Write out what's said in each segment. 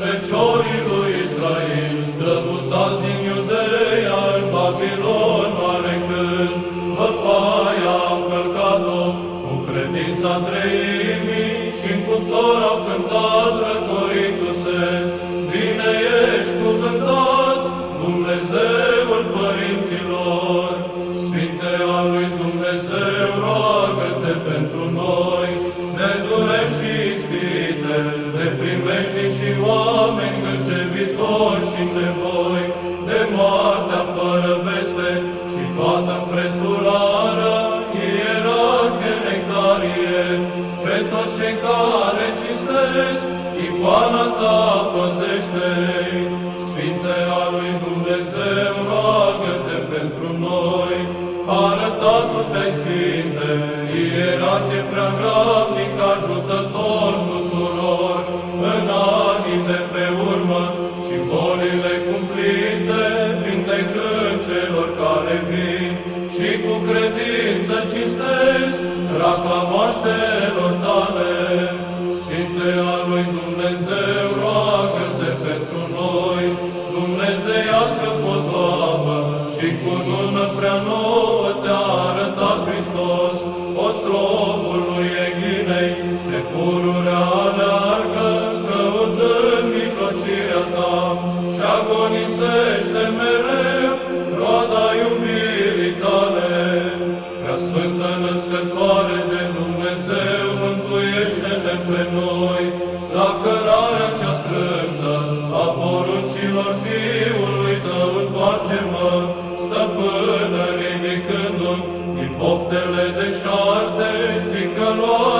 Feciorii lui Israel, strămutați din Iudeea în Babilon, mare când văpaia au călcat-o cu credința treimii și în cuptor au cântat răcorindu-se. Bine ești cuvântat, Dumnezeul părinților, Sfinte al lui Dumnezeu, Sfinte al lui Dumnezeu, roagă-te pentru noi, arătat-te Sfinte, ierarhie prea grabnic, ajutător tuturor, în anii de pe urmă și bolile cumplite, vindecând celor care vin. Și cu credință cinstesc racla moaștelor tale. Sfinte al lui Dumnezeu, pururea aleargă, căutând mijlocirea ta și agonisește mereu roada iubirii tale. Prea Sfântă Născătoare de Dumnezeu, mântuiește-ne pe noi, la cărarea cea strâmtă a poruncilor Fiului Tău, întoarce-mă, stăpână, ridicându-mi din poftele deșarte, ticăloasa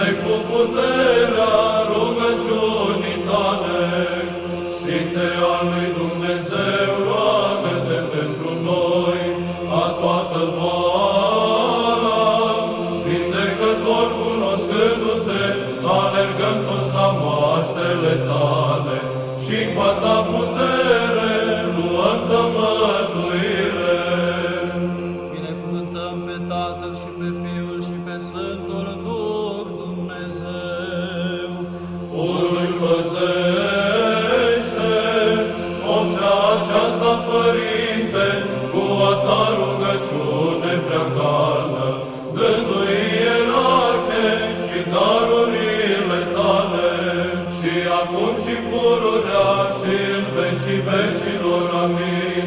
Părinte cu puterea rugăciunii tale, Sfinte al lui Dumnezeu, roagă-te pentru noi, a toată boala, vindecător cunoscându-te, alergăm toți la moaștele tale și cu a ta vecilor, amin.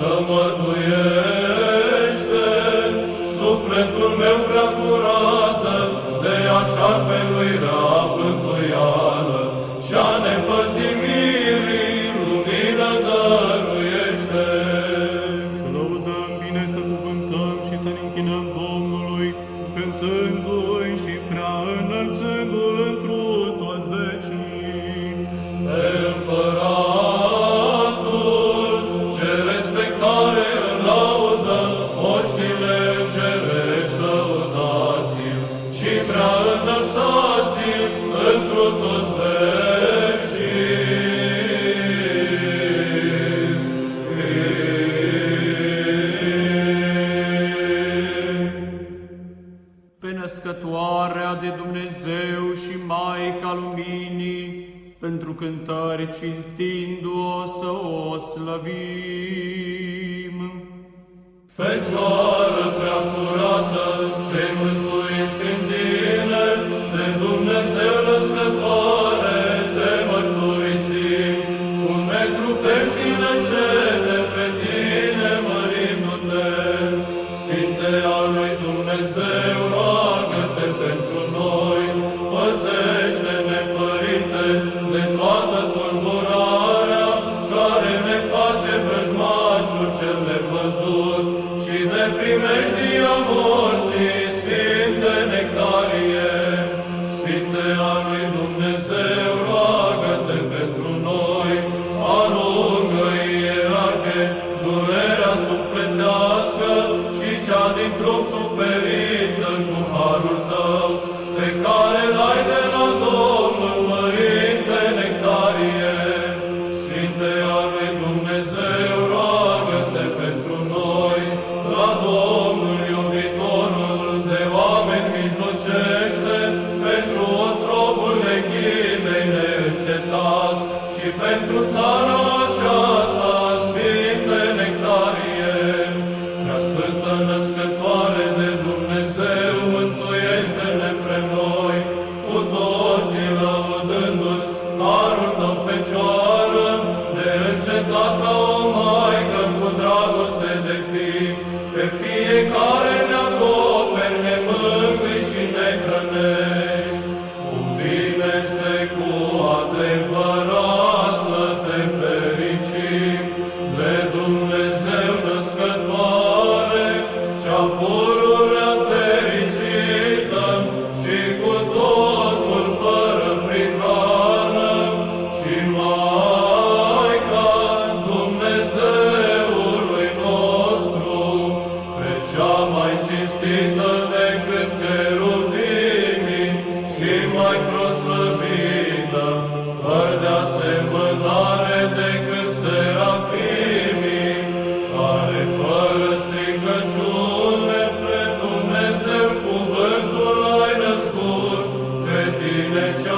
Tămăduiește sufletul meu prea curată, de așa pe născătoarea de Dumnezeu și Maica Luminii, pentru cântări cinstindu-o să o slăvim. Fecioară prea curată, ce mântuiți și și pentru țara Dumnezeu cuvântul